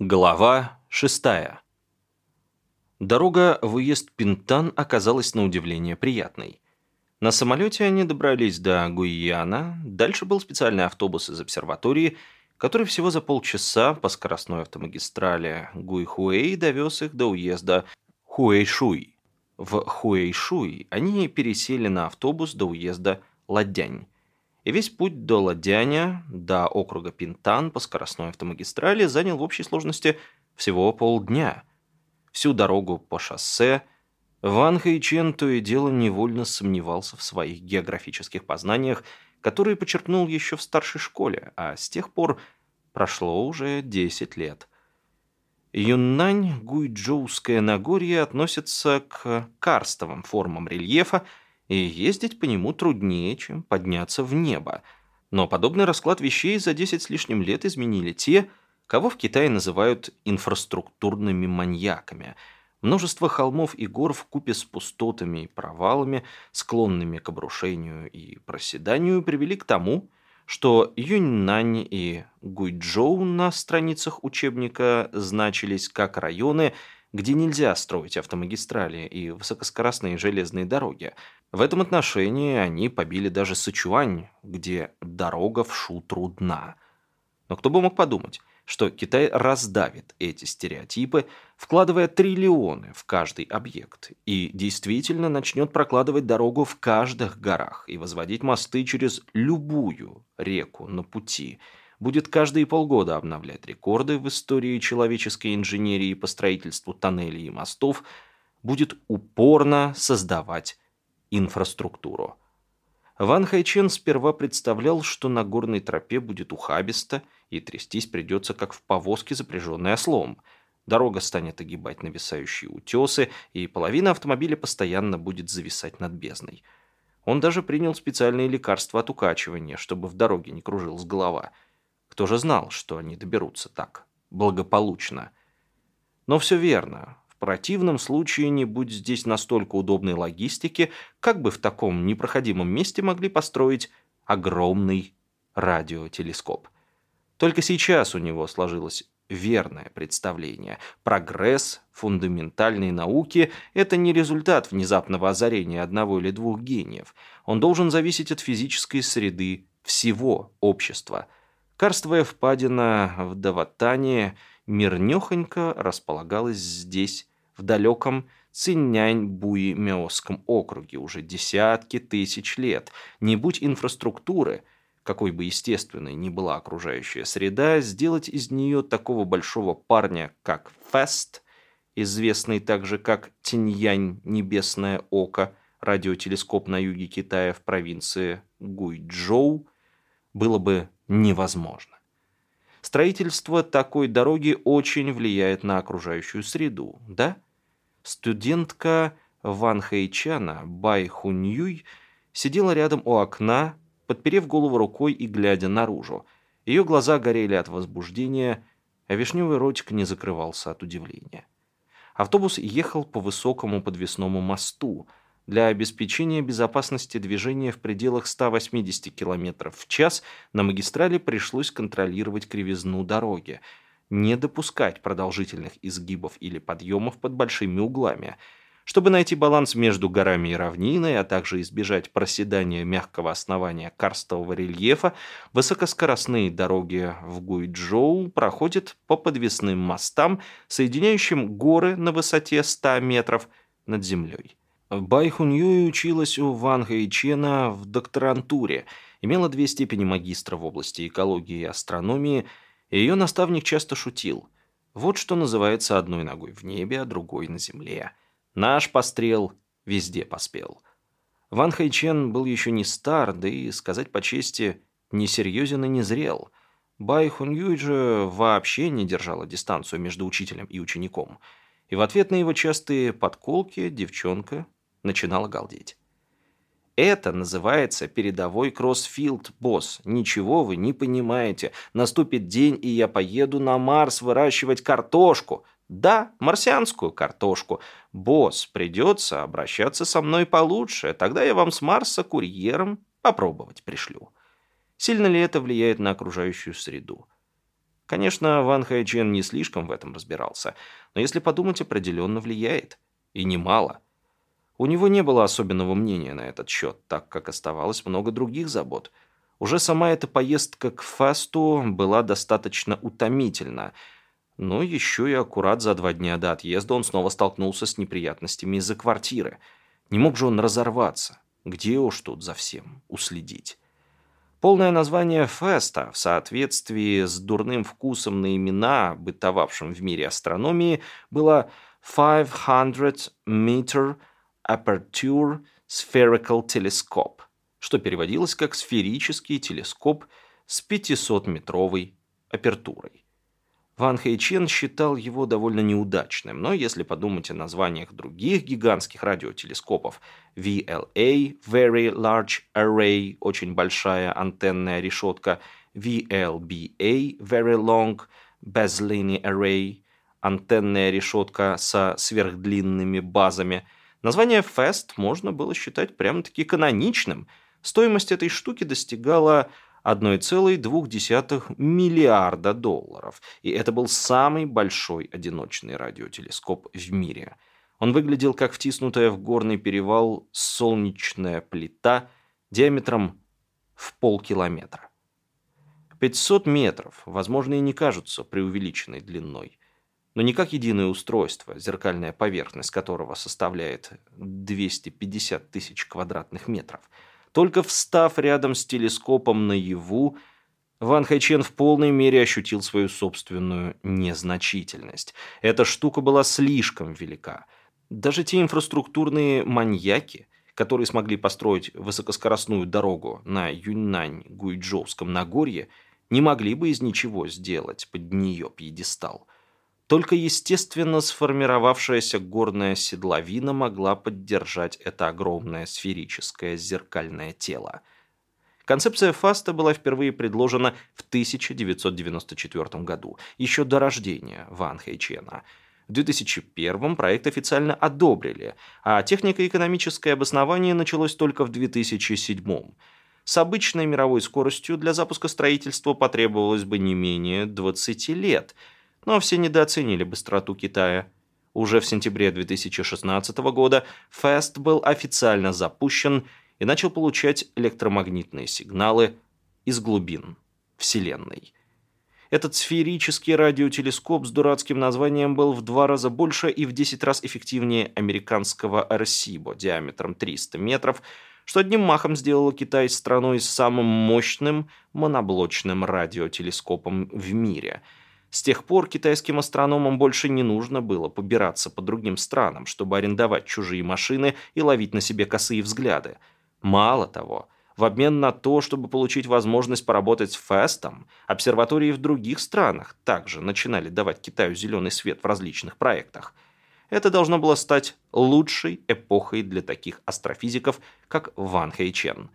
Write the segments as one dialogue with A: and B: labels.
A: Глава 6. Дорога в уезд Пинтан оказалась на удивление приятной. На самолете они добрались до Гуйяна, дальше был специальный автобус из обсерватории, который всего за полчаса по скоростной автомагистрали Гуйхуэй довез их до уезда Хуэйшуй. В Хуэйшуй они пересели на автобус до уезда Ладянь. И весь путь до Ладяня, до округа Пинтан по скоростной автомагистрали занял в общей сложности всего полдня. Всю дорогу по шоссе Ван Хэйчен то и дело невольно сомневался в своих географических познаниях, которые почерпнул еще в старшей школе, а с тех пор прошло уже 10 лет. Юннань, Гуйчжоуское Нагорье относится к карстовым формам рельефа, и ездить по нему труднее, чем подняться в небо. Но подобный расклад вещей за 10 с лишним лет изменили те, кого в Китае называют инфраструктурными маньяками. Множество холмов и гор в купе с пустотами и провалами, склонными к обрушению и проседанию, привели к тому, что Юньнань и Гуйчжоу на страницах учебника значились как районы, где нельзя строить автомагистрали и высокоскоростные железные дороги, в этом отношении они побили даже Сычуань, где дорога в Шу трудна. Но кто бы мог подумать, что Китай раздавит эти стереотипы, вкладывая триллионы в каждый объект, и действительно начнет прокладывать дорогу в каждых горах и возводить мосты через любую реку на пути, будет каждые полгода обновлять рекорды в истории человеческой инженерии по строительству тоннелей и мостов, будет упорно создавать инфраструктуру. Ван Хайчен сперва представлял, что на горной тропе будет ухабисто, и трястись придется, как в повозке, запряженной ослом. Дорога станет огибать нависающие утесы, и половина автомобиля постоянно будет зависать над бездной. Он даже принял специальные лекарства от укачивания, чтобы в дороге не кружилась голова. Кто же знал, что они доберутся так благополучно? Но все верно противном случае, не будь здесь настолько удобной логистики, как бы в таком непроходимом месте могли построить огромный радиотелескоп. Только сейчас у него сложилось верное представление. Прогресс фундаментальной науки – это не результат внезапного озарения одного или двух гениев. Он должен зависеть от физической среды всего общества. Карстовая впадина в Даватане мирнёхонько располагалась здесь, в далеком Циннянь-Буи-Меосском округе уже десятки тысяч лет. Не будь инфраструктуры, какой бы естественной ни была окружающая среда, сделать из нее такого большого парня, как Фест, известный также как Тиньянь Небесное Око, радиотелескоп на юге Китая в провинции Гуйчжоу, было бы невозможно. Строительство такой дороги очень влияет на окружающую среду, да? Студентка Ван Хэйчана Бай Хуньюй сидела рядом у окна, подперев голову рукой и глядя наружу. Ее глаза горели от возбуждения, а вишневый ротик не закрывался от удивления. Автобус ехал по высокому подвесному мосту – для обеспечения безопасности движения в пределах 180 км в час на магистрали пришлось контролировать кривизну дороги, не допускать продолжительных изгибов или подъемов под большими углами. Чтобы найти баланс между горами и равниной, а также избежать проседания мягкого основания карстового рельефа, высокоскоростные дороги в Гуйчжоу проходят по подвесным мостам, соединяющим горы на высоте 100 метров над землей. Бай Хуньюй училась у Ван Хэйчена в докторантуре, имела две степени магистра в области экологии и астрономии, и ее наставник часто шутил. Вот что называется одной ногой в небе, а другой на земле. Наш пострел везде поспел. Ван Хайчен был еще не стар, да и, сказать по чести, несерьезен и не зрел. Бай Хуньюй же вообще не держала дистанцию между учителем и учеником. И в ответ на его частые подколки девчонка начинала галдеть. Это называется передовой кроссфилд, босс. Ничего вы не понимаете. Наступит день, и я поеду на Марс выращивать картошку. Да, марсианскую картошку. Босс, придется обращаться со мной получше. Тогда я вам с Марса курьером попробовать пришлю. Сильно ли это влияет на окружающую среду? Конечно, Ван Хайчен не слишком в этом разбирался, но если подумать, определенно влияет. И немало. У него не было особенного мнения на этот счет, так как оставалось много других забот. Уже сама эта поездка к Фасту была достаточно утомительна, но еще и аккурат за два дня до отъезда он снова столкнулся с неприятностями из-за квартиры. Не мог же он разорваться. Где уж тут за всем уследить? Полное название феста в соответствии с дурным вкусом на имена, бытовавшим в мире астрономии, было 500 Meter Aperture Spherical Telescope, что переводилось как сферический телескоп с 500-метровой апертурой. Ван Хэйчен считал его довольно неудачным, но если подумать о названиях других гигантских радиотелескопов VLA – Very Large Array – очень большая антенная решетка, VLBA – Very Long Baseline Array – антенная решетка со сверхдлинными базами, название FAST можно было считать прямо-таки каноничным. Стоимость этой штуки достигала 1,2 миллиарда долларов, и это был самый большой одиночный радиотелескоп в мире. Он выглядел как втиснутая в горный перевал солнечная плита диаметром в полкилометра. 500 метров, возможно, и не кажутся преувеличенной длиной, но не как единое устройство, зеркальная поверхность которого составляет 250 тысяч квадратных метров – только встав рядом с телескопом наяву, Ван Хайчен в полной мере ощутил свою собственную незначительность. Эта штука была слишком велика. Даже те инфраструктурные маньяки, которые смогли построить высокоскоростную дорогу на Юньнань-Гуйчжоуском Нагорье, не могли бы из ничего сделать под нее пьедестал. Только естественно сформировавшаяся горная седловина могла поддержать это огромное сферическое зеркальное тело. Концепция фаста была впервые предложена в 1994 году, еще до рождения Ван Хэйчена. В 2001 проект официально одобрили, а технико-экономическое обоснование началось только в 2007 с обычной мировой скоростью для запуска строительства потребовалось бы не менее 20 лет – но все недооценили быстроту Китая. Уже в сентябре 2016 года FAST был официально запущен и начал получать электромагнитные сигналы из глубин Вселенной. Этот сферический радиотелескоп с дурацким названием был в два раза больше и в 10 раз эффективнее американского Арсибо диаметром 300 метров, что одним махом сделало Китай страной с самым мощным моноблочным радиотелескопом в мире – с тех пор китайским астрономам больше не нужно было побираться по другим странам, чтобы арендовать чужие машины и ловить на себе косые взгляды. Мало того, в обмен на то, чтобы получить возможность поработать с Фестом, обсерватории в других странах также начинали давать Китаю зеленый свет в различных проектах. Это должно было стать лучшей эпохой для таких астрофизиков, как Ван Хэйчен.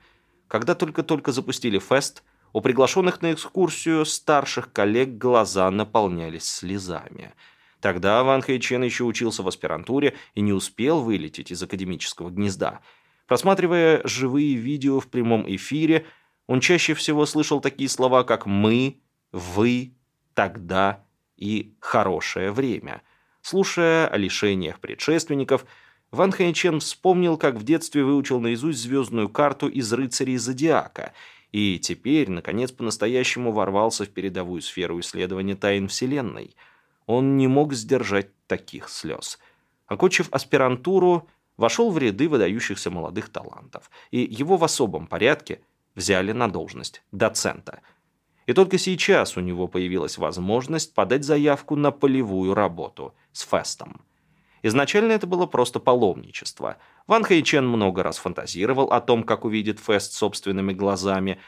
A: Когда только-только запустили Фест – у приглашенных на экскурсию старших коллег глаза наполнялись слезами. Тогда Ван Хэйчен еще учился в аспирантуре и не успел вылететь из академического гнезда. Просматривая живые видео в прямом эфире, он чаще всего слышал такие слова, как «мы», «вы», «тогда» и «хорошее время». Слушая о лишениях предшественников, Ван Хэйчен вспомнил, как в детстве выучил наизусть звездную карту из «Рыцарей Зодиака» и теперь, наконец, по-настоящему ворвался в передовую сферу исследования тайн Вселенной. Он не мог сдержать таких слез. Окончив аспирантуру, вошел в ряды выдающихся молодых талантов, и его в особом порядке взяли на должность доцента. И только сейчас у него появилась возможность подать заявку на полевую работу с Фестом. Изначально это было просто паломничество. Ван Хэйчен много раз фантазировал о том, как увидит Фест собственными глазами,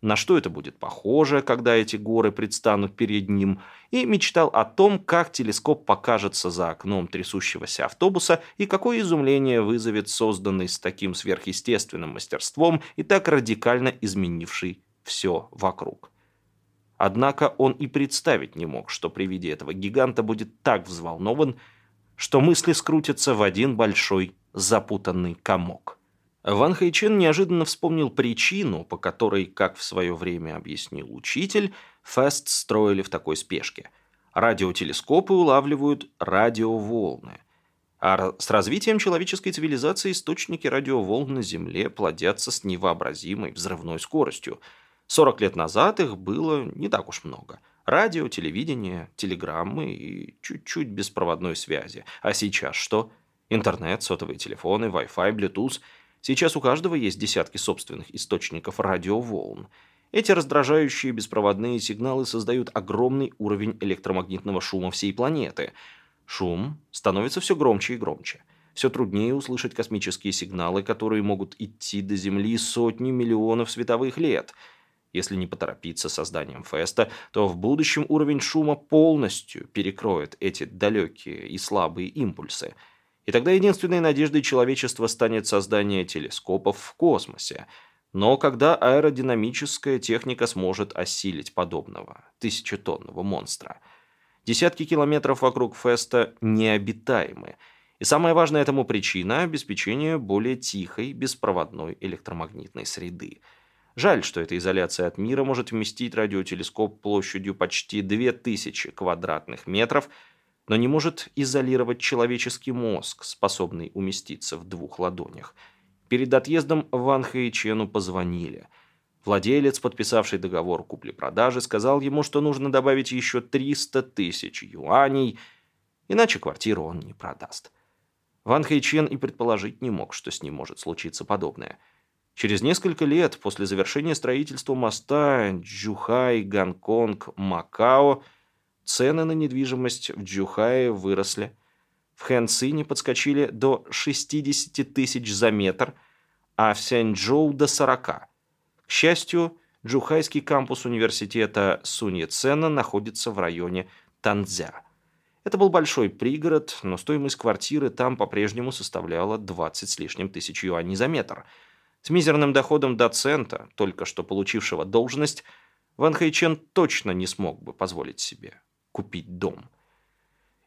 A: на что это будет похоже, когда эти горы предстанут перед ним, и мечтал о том, как телескоп покажется за окном трясущегося автобуса и какое изумление вызовет созданный с таким сверхъестественным мастерством и так радикально изменивший все вокруг. Однако он и представить не мог, что при виде этого гиганта будет так взволнован, что мысли скрутятся в один большой запутанный комок. Ван Хайчен неожиданно вспомнил причину, по которой, как в свое время объяснил учитель, Фест строили в такой спешке. Радиотелескопы улавливают радиоволны. А с развитием человеческой цивилизации источники радиоволн на Земле плодятся с невообразимой взрывной скоростью. 40 лет назад их было не так уж много. Радио, телевидение, телеграммы и чуть-чуть беспроводной связи. А сейчас что? Интернет, сотовые телефоны, Wi-Fi, Bluetooth. Сейчас у каждого есть десятки собственных источников радиоволн. Эти раздражающие беспроводные сигналы создают огромный уровень электромагнитного шума всей планеты. Шум становится все громче и громче. Все труднее услышать космические сигналы, которые могут идти до Земли сотни миллионов световых лет. Если не поторопиться с созданием Феста, то в будущем уровень шума полностью перекроет эти далекие и слабые импульсы. И тогда единственной надеждой человечества станет создание телескопов в космосе – но когда аэродинамическая техника сможет осилить подобного тысячетонного монстра? Десятки километров вокруг Феста необитаемы. И самая важная этому причина – обеспечение более тихой, беспроводной электромагнитной среды. Жаль, что эта изоляция от мира может вместить радиотелескоп площадью почти 2000 квадратных метров, но не может изолировать человеческий мозг, способный уместиться в двух ладонях – Перед отъездом Ван Хэйчену позвонили. Владелец, подписавший договор купли-продажи, сказал ему, что нужно добавить еще 300 тысяч юаней, иначе квартиру он не продаст. Ван Хэйчен и предположить не мог, что с ним может случиться подобное. Через несколько лет после завершения строительства моста Чжухай-Гонконг-Макао цены на недвижимость в Чжухае выросли в Хэнцине подскочили до 60 тысяч за метр, а в Сяньчжоу до 40. К счастью, Джухайский кампус университета Суньяцена находится в районе Танзя. Это был большой пригород, но стоимость квартиры там по-прежнему составляла 20 с лишним тысяч юаней за метр. С мизерным доходом доцента, только что получившего должность, Ван Хэйчен точно не смог бы позволить себе купить дом.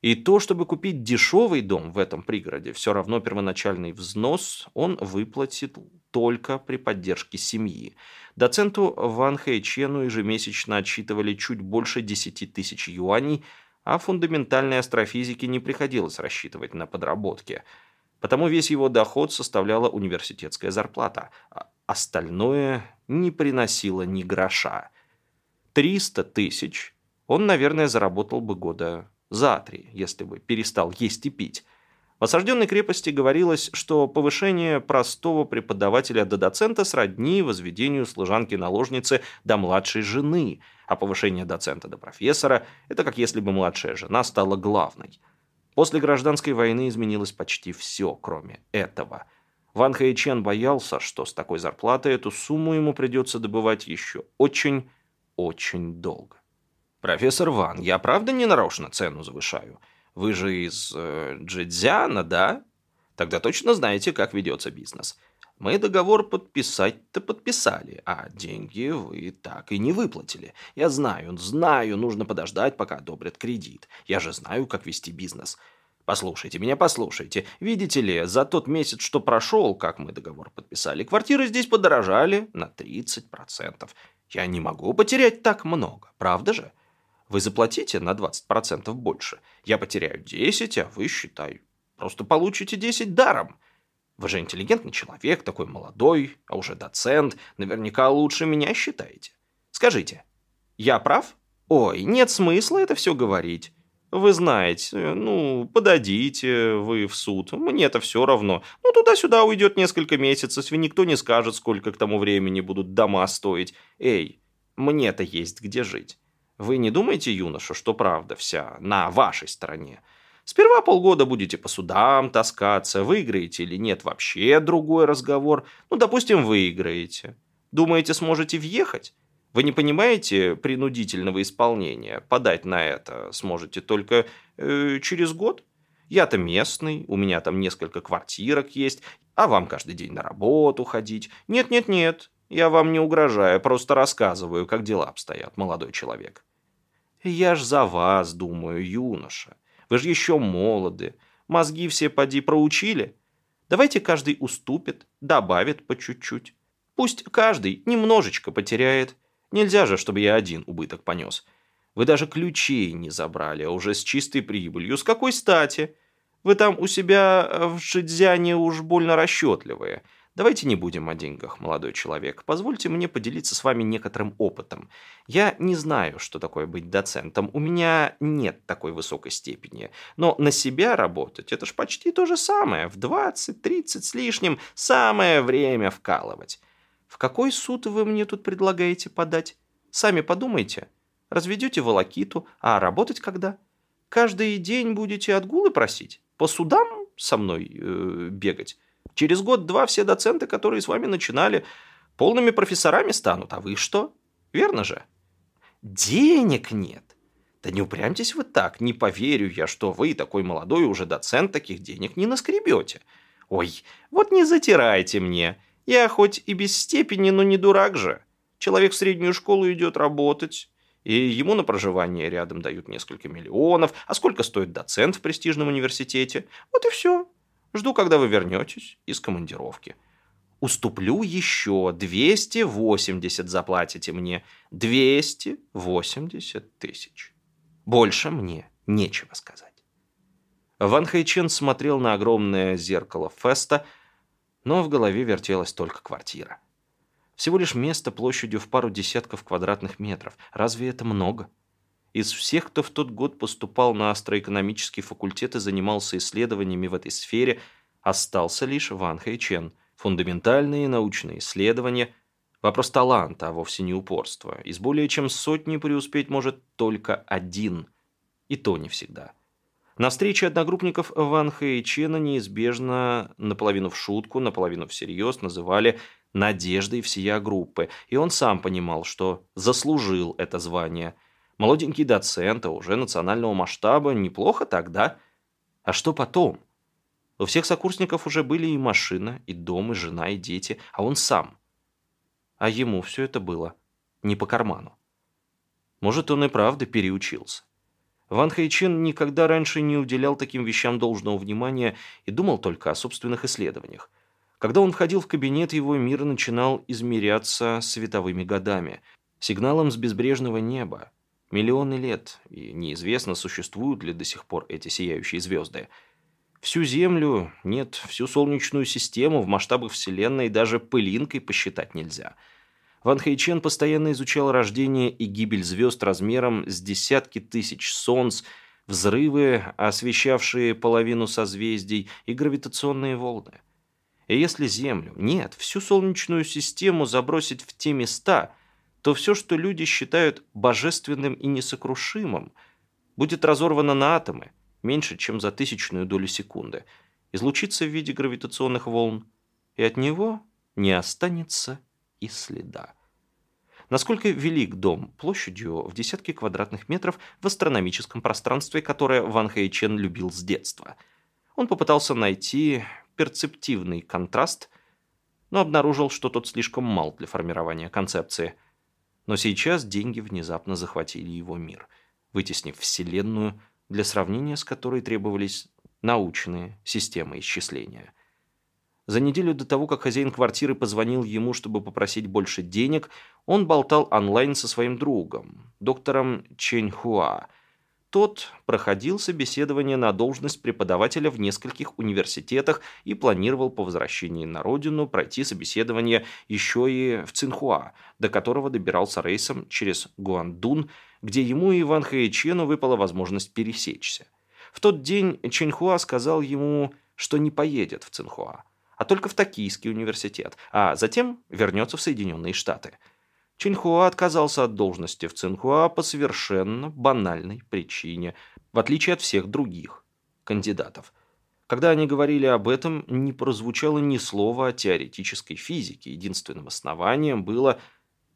A: И то, чтобы купить дешевый дом в этом пригороде, все равно первоначальный взнос он выплатит только при поддержке семьи. Доценту Ван Хэйчену ежемесячно отсчитывали чуть больше 10 тысяч юаней, а фундаментальной астрофизике не приходилось рассчитывать на подработки. Потому весь его доход составляла университетская зарплата, а остальное не приносило ни гроша. 300 тысяч он, наверное, заработал бы года за три, если бы перестал есть и пить. В осажденной крепости говорилось, что повышение простого преподавателя до доцента сродни возведению служанки-наложницы до младшей жены, а повышение доцента до профессора – это как если бы младшая жена стала главной. После гражданской войны изменилось почти все, кроме этого. Ван Хэйчен боялся, что с такой зарплатой эту сумму ему придется добывать еще очень-очень долго. «Профессор Ван, я правда не нарочно цену завышаю? Вы же из э, Джидзяна, да? Тогда точно знаете, как ведется бизнес. Мы договор подписать-то подписали, а деньги вы так и не выплатили. Я знаю, знаю, нужно подождать, пока одобрят кредит. Я же знаю, как вести бизнес». Послушайте меня, послушайте. Видите ли, за тот месяц, что прошел, как мы договор подписали, квартиры здесь подорожали на 30%. Я не могу потерять так много, правда же? Вы заплатите на 20% больше. Я потеряю 10, а вы, считай, просто получите 10 даром. Вы же интеллигентный человек, такой молодой, а уже доцент, наверняка лучше меня считаете. Скажите, я прав? Ой, нет смысла это все говорить. Вы знаете, ну, подадите вы в суд, мне это все равно. Ну, туда-сюда уйдет несколько месяцев, и никто не скажет, сколько к тому времени будут дома стоить. Эй, мне-то есть где жить. Вы не думаете, юноша, что правда вся на вашей стороне? Сперва полгода будете по судам таскаться, выиграете или нет, вообще другой разговор. Ну, допустим, выиграете. Думаете, сможете въехать? Вы не понимаете принудительного исполнения? Подать на это сможете только э, через год? Я-то местный, у меня там несколько квартирок есть, а вам каждый день на работу ходить. Нет-нет-нет, я вам не угрожаю, просто рассказываю, как дела обстоят, молодой человек. Я ж за вас думаю, юноша. Вы же еще молоды. Мозги все поди проучили. Давайте каждый уступит, добавит по чуть-чуть. Пусть каждый немножечко потеряет. Нельзя же, чтобы я один убыток понес. Вы даже ключей не забрали, а уже с чистой прибылью. С какой стати? Вы там у себя в Шидзяне уж больно расчетливые. Давайте не будем о деньгах, молодой человек. Позвольте мне поделиться с вами некоторым опытом. Я не знаю, что такое быть доцентом. У меня нет такой высокой степени. Но на себя работать – это ж почти то же самое. В 20-30 с лишним самое время вкалывать. В какой суд вы мне тут предлагаете подать? Сами подумайте. Разведете волокиту, а работать когда? Каждый день будете отгулы просить? По судам со мной э, бегать? Через год-два все доценты, которые с вами начинали, полными профессорами станут. А вы что? Верно же? Денег нет. Да не упрямьтесь вы так. Не поверю я, что вы, такой молодой уже доцент, таких денег не наскребете. Ой, вот не затирайте мне. Я хоть и без степени, но не дурак же. Человек в среднюю школу идет работать, и ему на проживание рядом дают несколько миллионов. А сколько стоит доцент в престижном университете? Вот и все. Жду, когда вы вернетесь из командировки. Уступлю еще 280 заплатите мне. 280 тысяч. Больше мне нечего сказать. Ван Хайчен смотрел на огромное зеркало Феста, но в голове вертелась только квартира. Всего лишь место площадью в пару десятков квадратных метров. Разве это много? Из всех, кто в тот год поступал на астроэкономический факультет и занимался исследованиями в этой сфере, остался лишь Ван Хэйчен. Фундаментальные научные исследования – вопрос таланта, а вовсе не упорства. Из более чем сотни преуспеть может только один. И то не всегда. На встрече одногруппников Ван Хэйчена неизбежно наполовину в шутку, наполовину всерьез называли надеждой всея группы, и он сам понимал, что заслужил это звание – Молоденький доцент, а уже национального масштаба, неплохо тогда. А что потом? У всех сокурсников уже были и машина, и дом, и жена, и дети, а он сам. А ему все это было не по карману. Может, он и правда переучился. Ван Хайчин никогда раньше не уделял таким вещам должного внимания и думал только о собственных исследованиях. Когда он входил в кабинет, его мир начинал измеряться световыми годами, сигналом с безбрежного неба, Миллионы лет, и неизвестно, существуют ли до сих пор эти сияющие звезды. Всю Землю, нет, всю Солнечную систему в масштабах Вселенной даже пылинкой посчитать нельзя. Ван Хэйчен постоянно изучал рождение и гибель звезд размером с десятки тысяч солнц, взрывы, освещавшие половину созвездий, и гравитационные волны. И если Землю, нет, всю Солнечную систему забросить в те места – то все, что люди считают божественным и несокрушимым, будет разорвано на атомы меньше, чем за тысячную долю секунды, излучится в виде гравитационных волн, и от него не останется и следа. Насколько велик дом площадью в десятки квадратных метров в астрономическом пространстве, которое Ван Хэйчен любил с детства. Он попытался найти перцептивный контраст, но обнаружил, что тот слишком мал для формирования концепции – но сейчас деньги внезапно захватили его мир, вытеснив Вселенную, для сравнения с которой требовались научные системы исчисления. За неделю до того, как хозяин квартиры позвонил ему, чтобы попросить больше денег, он болтал онлайн со своим другом, доктором Чэнь Хуа – тот проходил собеседование на должность преподавателя в нескольких университетах и планировал по возвращении на родину пройти собеседование еще и в Цинхуа, до которого добирался рейсом через Гуандун, где ему и Ван Хэйчену выпала возможность пересечься. В тот день Чэньхуа сказал ему, что не поедет в Цинхуа, а только в Токийский университет, а затем вернется в Соединенные Штаты – Чинхуа отказался от должности в Цинхуа по совершенно банальной причине, в отличие от всех других кандидатов. Когда они говорили об этом, не прозвучало ни слова о теоретической физике. Единственным основанием было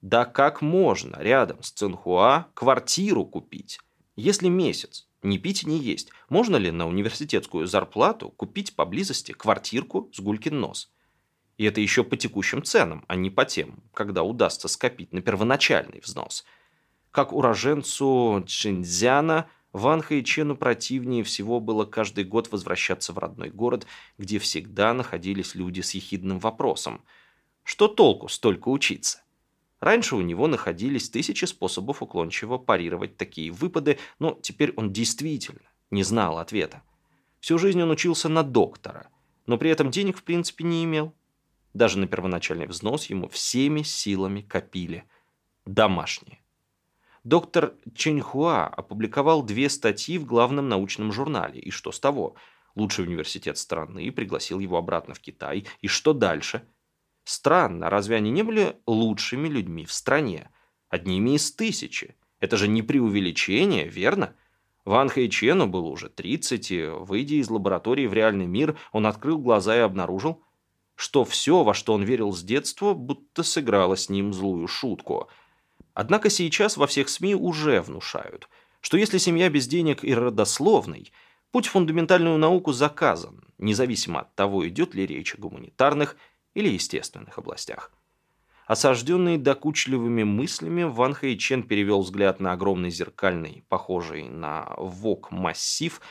A: «да как можно рядом с Цинхуа квартиру купить? Если месяц не пить и не есть, можно ли на университетскую зарплату купить поблизости квартирку с гулькин нос?» И это еще по текущим ценам, а не по тем, когда удастся скопить на первоначальный взнос. Как уроженцу Чинзяна, Ван Хэйчену противнее всего было каждый год возвращаться в родной город, где всегда находились люди с ехидным вопросом. Что толку столько учиться? Раньше у него находились тысячи способов уклончиво парировать такие выпады, но теперь он действительно не знал ответа. Всю жизнь он учился на доктора, но при этом денег в принципе не имел. Даже на первоначальный взнос ему всеми силами копили. Домашние. Доктор Ченьхуа опубликовал две статьи в главном научном журнале. И что с того? Лучший университет страны пригласил его обратно в Китай. И что дальше? Странно, разве они не были лучшими людьми в стране? Одними из тысячи. Это же не преувеличение, верно? Ван Хэйчену было уже 30, и, выйдя из лаборатории в реальный мир, он открыл глаза и обнаружил, что все, во что он верил с детства, будто сыграло с ним злую шутку. Однако сейчас во всех СМИ уже внушают, что если семья без денег и родословной, путь в фундаментальную науку заказан, независимо от того, идет ли речь о гуманитарных или естественных областях. Осажденный докучливыми мыслями, Ван Хэйчен перевел взгляд на огромный зеркальный, похожий на вок массив,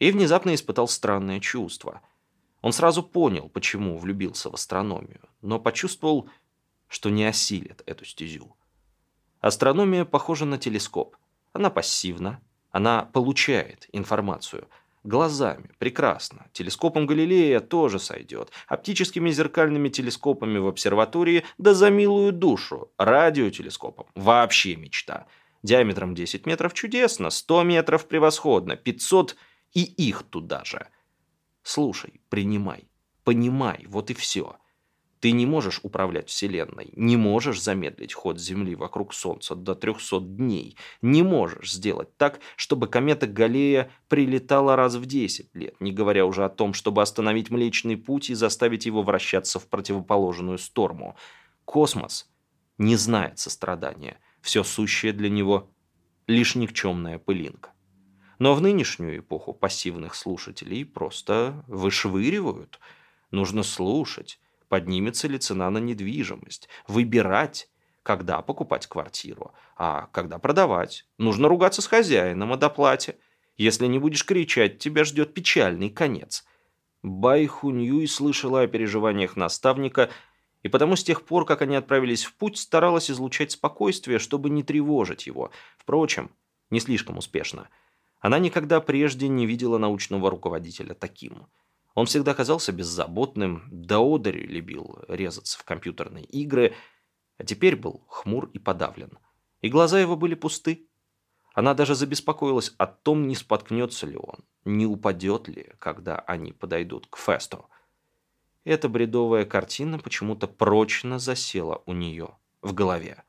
A: и внезапно испытал странное чувство. Он сразу понял, почему влюбился в астрономию, но почувствовал, что не осилит эту стезю. Астрономия похожа на телескоп. Она пассивна, она получает информацию – Глазами. Прекрасно. Телескопом Галилея тоже сойдет. Оптическими зеркальными телескопами в обсерватории да за милую душу. Радиотелескопом. Вообще мечта. Диаметром 10 метров чудесно, 100 метров превосходно, 500 и их туда же. Слушай, принимай, понимай, вот и все. Ты не можешь управлять Вселенной, не можешь замедлить ход Земли вокруг Солнца до 300 дней, не можешь сделать так, чтобы комета Галлея прилетала раз в 10 лет, не говоря уже о том, чтобы остановить Млечный Путь и заставить его вращаться в противоположную сторону. Космос не знает сострадания, все сущее для него – лишь никчемная пылинка. Но в нынешнюю эпоху пассивных слушателей просто вышвыривают. Нужно слушать, поднимется ли цена на недвижимость, выбирать, когда покупать квартиру, а когда продавать. Нужно ругаться с хозяином о доплате. Если не будешь кричать, тебя ждет печальный конец. Бай Хуньюй слышала о переживаниях наставника, и потому с тех пор, как они отправились в путь, старалась излучать спокойствие, чтобы не тревожить его. Впрочем, не слишком успешно. Она никогда прежде не видела научного руководителя таким – он всегда казался беззаботным, до одери любил резаться в компьютерные игры, а теперь был хмур и подавлен. И глаза его были пусты. Она даже забеспокоилась о том, не споткнется ли он, не упадет ли, когда они подойдут к фесту. Эта бредовая картина почему-то прочно засела у нее в голове.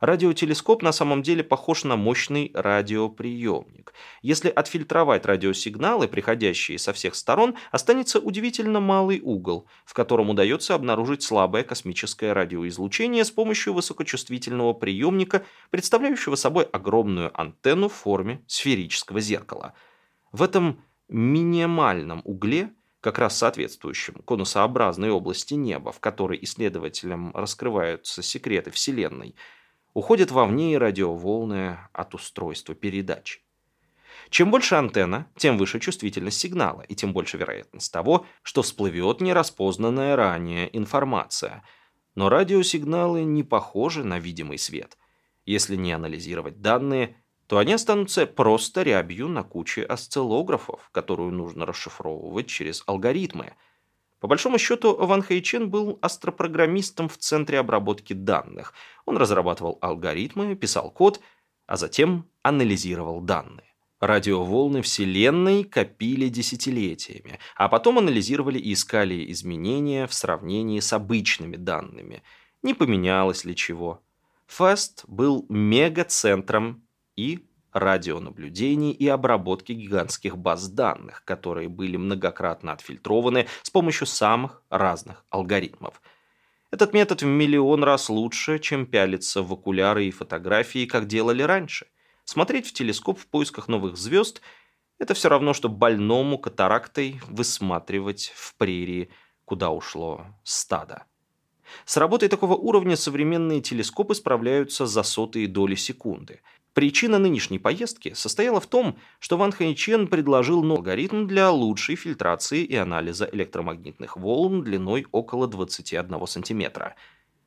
A: Радиотелескоп на самом деле похож на мощный радиоприемник. Если отфильтровать радиосигналы, приходящие со всех сторон, останется удивительно малый угол, в котором удается обнаружить слабое космическое радиоизлучение с помощью высокочувствительного приемника, представляющего собой огромную антенну в форме сферического зеркала. В этом минимальном угле как раз соответствующем конусообразной области неба, в которой исследователям раскрываются секреты Вселенной – уходят вовне радиоволны от устройства передачи. Чем больше антенна, тем выше чувствительность сигнала, и тем больше вероятность того, что всплывет нераспознанная ранее информация. Но радиосигналы не похожи на видимый свет. Если не анализировать данные, то они останутся просто рябью на куче осциллографов, которую нужно расшифровывать через алгоритмы – по большому счету, Ван Хэйчен был астропрограммистом в центре обработки данных. Он разрабатывал алгоритмы, писал код, а затем анализировал данные. Радиоволны Вселенной копили десятилетиями, а потом анализировали и искали изменения в сравнении с обычными данными. Не поменялось ли чего. Фест был мегацентром и радионаблюдений и обработки гигантских баз данных, которые были многократно отфильтрованы с помощью самых разных алгоритмов. Этот метод в миллион раз лучше, чем пялиться в окуляры и фотографии, как делали раньше. Смотреть в телескоп в поисках новых звезд – это все равно, что больному катарактой высматривать в прерии, куда ушло стадо. С работой такого уровня современные телескопы справляются за сотые доли секунды – Причина нынешней поездки состояла в том, что Ван Хайчен предложил новый алгоритм для лучшей фильтрации и анализа электромагнитных волн длиной около 21 сантиметра.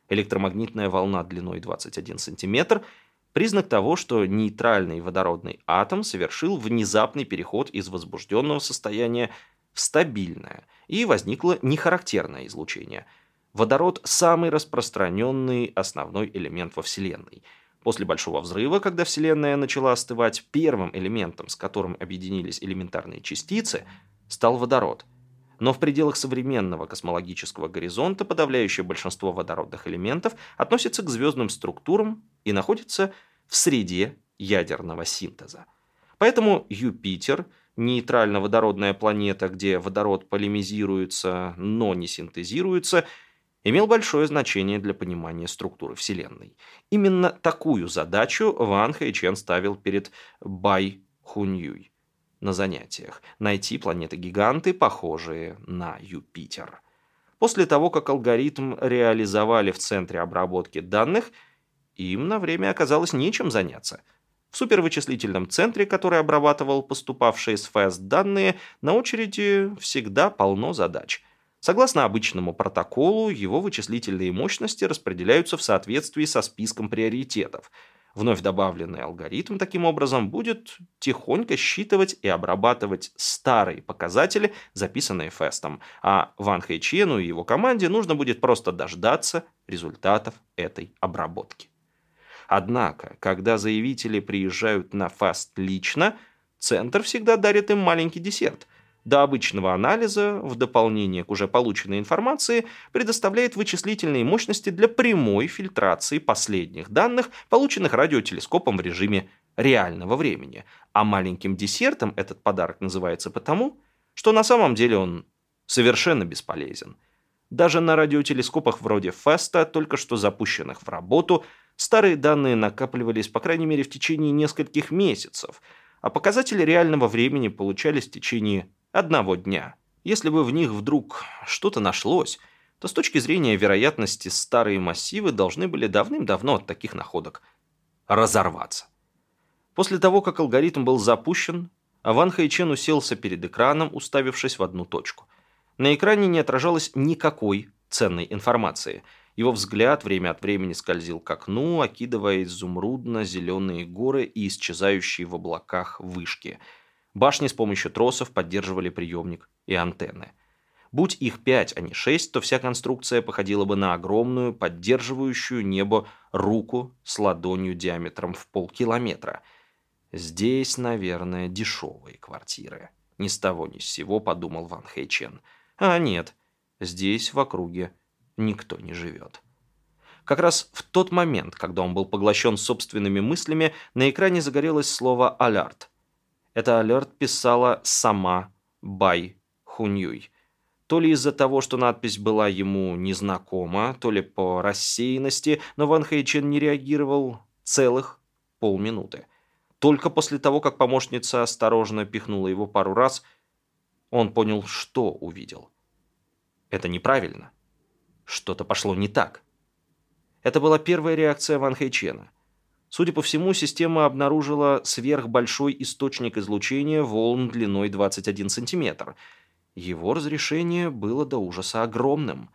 A: Электромагнитная волна длиной 21 см – признак того, что нейтральный водородный атом совершил внезапный переход из возбужденного состояния в стабильное, и возникло нехарактерное излучение. Водород – самый распространенный основной элемент во Вселенной – После Большого взрыва, когда Вселенная начала остывать, первым элементом, с которым объединились элементарные частицы, стал водород. Но в пределах современного космологического горизонта подавляющее большинство водородных элементов относится к звездным структурам и находится в среде ядерного синтеза. Поэтому Юпитер – нейтрально-водородная планета, где водород полимизируется, но не синтезируется – имел большое значение для понимания структуры Вселенной. Именно такую задачу Ван Хэйчен ставил перед Бай Хуньюй на занятиях – найти планеты-гиганты, похожие на Юпитер. После того, как алгоритм реализовали в центре обработки данных, им на время оказалось нечем заняться. В супервычислительном центре, который обрабатывал поступавшие с ФЭС данные, на очереди всегда полно задач – Согласно обычному протоколу, его вычислительные мощности распределяются в соответствии со списком приоритетов. Вновь добавленный алгоритм таким образом будет тихонько считывать и обрабатывать старые показатели, записанные Фестом, а Ван Хэйчену и его команде нужно будет просто дождаться результатов этой обработки. Однако, когда заявители приезжают на Фест лично, Центр всегда дарит им маленький десерт – до обычного анализа, в дополнение к уже полученной информации, предоставляет вычислительные мощности для прямой фильтрации последних данных, полученных радиотелескопом в режиме реального времени. А маленьким десертом этот подарок называется потому, что на самом деле он совершенно бесполезен. Даже на радиотелескопах вроде Феста, только что запущенных в работу, старые данные накапливались, по крайней мере, в течение нескольких месяцев, а показатели реального времени получались в течение одного дня. Если бы в них вдруг что-то нашлось, то с точки зрения вероятности старые массивы должны были давным-давно от таких находок разорваться. После того, как алгоритм был запущен, Ван Хайчен уселся перед экраном, уставившись в одну точку. На экране не отражалось никакой ценной информации. Его взгляд время от времени скользил к окну, окидывая изумрудно-зеленые горы и исчезающие в облаках вышки – Башни с помощью тросов поддерживали приемник и антенны. Будь их пять, а не шесть, то вся конструкция походила бы на огромную, поддерживающую небо руку с ладонью диаметром в полкилометра. Здесь, наверное, дешевые квартиры. Ни с того ни с сего подумал Ван Хэйчен. А нет, здесь в округе никто не живет. Как раз в тот момент, когда он был поглощен собственными мыслями, на экране загорелось слово «Алярт». Это алерт писала сама Бай Хуньюй. То ли из-за того, что надпись была ему незнакома, то ли по рассеянности, но Ван Хэйчен не реагировал целых полминуты. Только после того, как помощница осторожно пихнула его пару раз, он понял, что увидел. Это неправильно. Что-то пошло не так. Это была первая реакция Ван Хэйчена – Судя по всему, система обнаружила сверхбольшой источник излучения волн длиной 21 см. Его разрешение было до ужаса огромным.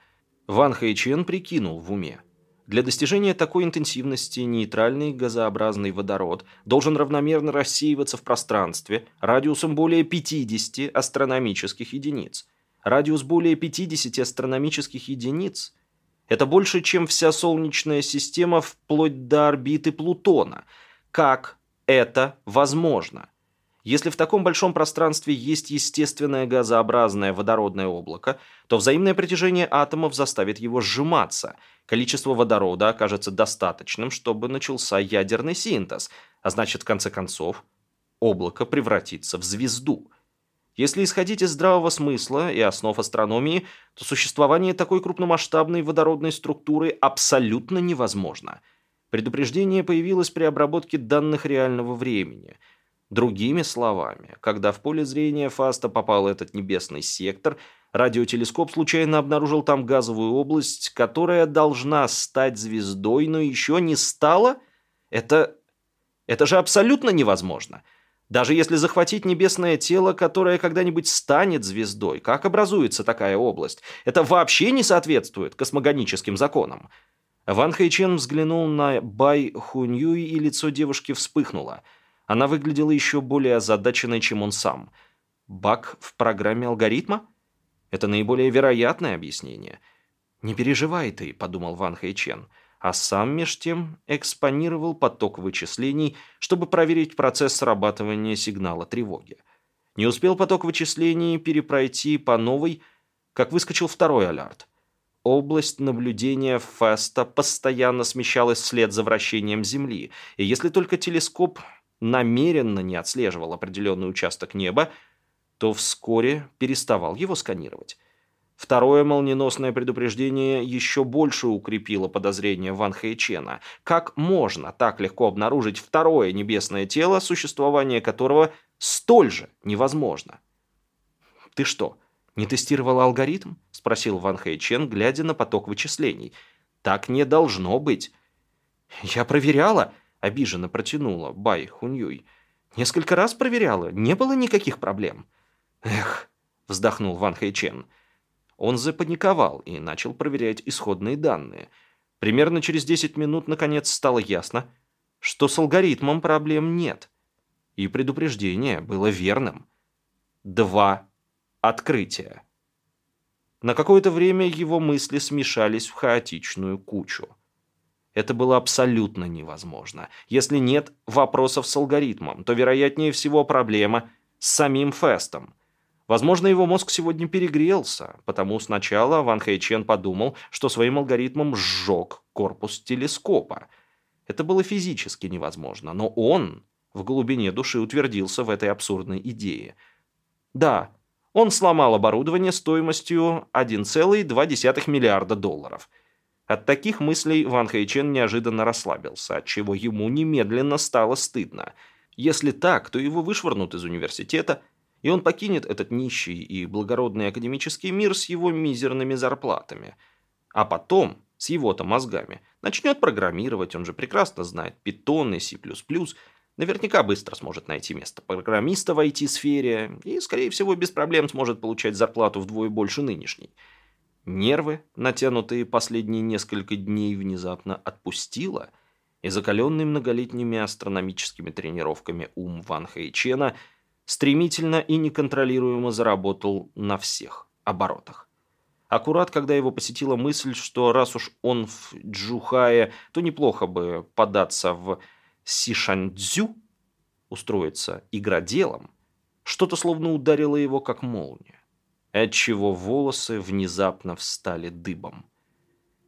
A: Ван Хэйчен прикинул в уме. Для достижения такой интенсивности нейтральный газообразный водород должен равномерно рассеиваться в пространстве радиусом более 50 астрономических единиц. Радиус более 50 астрономических единиц – это больше, чем вся Солнечная система вплоть до орбиты Плутона. Как это возможно? Если в таком большом пространстве есть естественное газообразное водородное облако, то взаимное притяжение атомов заставит его сжиматься. Количество водорода окажется достаточным, чтобы начался ядерный синтез, а значит, в конце концов, облако превратится в звезду – если исходить из здравого смысла и основ астрономии, то существование такой крупномасштабной водородной структуры абсолютно невозможно. Предупреждение появилось при обработке данных реального времени. Другими словами, когда в поле зрения Фаста попал этот небесный сектор, радиотелескоп случайно обнаружил там газовую область, которая должна стать звездой, но еще не стала? Это... это же абсолютно невозможно. Даже если захватить небесное тело, которое когда-нибудь станет звездой, как образуется такая область? Это вообще не соответствует космогоническим законам. Ван Хэйчен взглянул на Бай Хуньюй, и лицо девушки вспыхнуло. Она выглядела еще более озадаченной, чем он сам. Баг в программе алгоритма? Это наиболее вероятное объяснение. «Не переживай ты», — подумал Ван Хэйчен, а сам меж тем экспонировал поток вычислений, чтобы проверить процесс срабатывания сигнала тревоги. Не успел поток вычислений перепройти по новой, как выскочил второй алерт. Область наблюдения Феста постоянно смещалась вслед за вращением Земли, и если только телескоп намеренно не отслеживал определенный участок неба, то вскоре переставал его сканировать. Второе молниеносное предупреждение еще больше укрепило подозрение Ван Хэйчена. Как можно так легко обнаружить второе небесное тело, существование которого столь же невозможно? «Ты что, не тестировал алгоритм?» – спросил Ван Хэйчен, глядя на поток вычислений. «Так не должно быть». «Я проверяла», – обиженно протянула Бай Хуньюй. «Несколько раз проверяла, не было никаких проблем». «Эх», – вздохнул Ван Хэйчен. Он запаниковал и начал проверять исходные данные. Примерно через 10 минут наконец стало ясно, что с алгоритмом проблем нет. И предупреждение было верным. Два открытия. На какое-то время его мысли смешались в хаотичную кучу. Это было абсолютно невозможно. Если нет вопросов с алгоритмом, то, вероятнее всего, проблема с самим Фестом – Возможно, его мозг сегодня перегрелся, потому сначала Ван Хэйчен подумал, что своим алгоритмом сжег корпус телескопа. Это было физически невозможно, но он в глубине души утвердился в этой абсурдной идее. Да, он сломал оборудование стоимостью 1,2 миллиарда долларов. От таких мыслей Ван Хэйчен неожиданно расслабился, отчего ему немедленно стало стыдно. Если так, то его вышвырнут из университета – и он покинет этот нищий и благородный академический мир с его мизерными зарплатами. А потом, с его-то мозгами, начнет программировать, он же прекрасно знает Python и C++, наверняка быстро сможет найти место программиста в IT-сфере и, скорее всего, без проблем сможет получать зарплату вдвое больше нынешней. Нервы, натянутые последние несколько дней, внезапно отпустило, и закаленный многолетними астрономическими тренировками ум Ван Хэйчена – стремительно и неконтролируемо заработал на всех оборотах. Аккурат, когда его посетила мысль, что раз уж он в Джухае, то неплохо бы податься в Сишаньцзю, устроиться игроделом, что-то словно ударило его как молния, отчего волосы внезапно встали дыбом.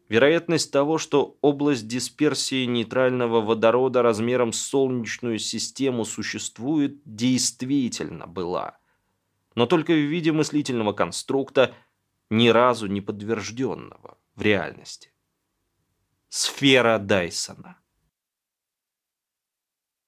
A: Вероятность того, что область дисперсии нейтрального водорода размером с Солнечную систему существует, действительно была. Но только в виде мыслительного конструкта, ни разу не подтвержденного в реальности. Сфера Дайсона.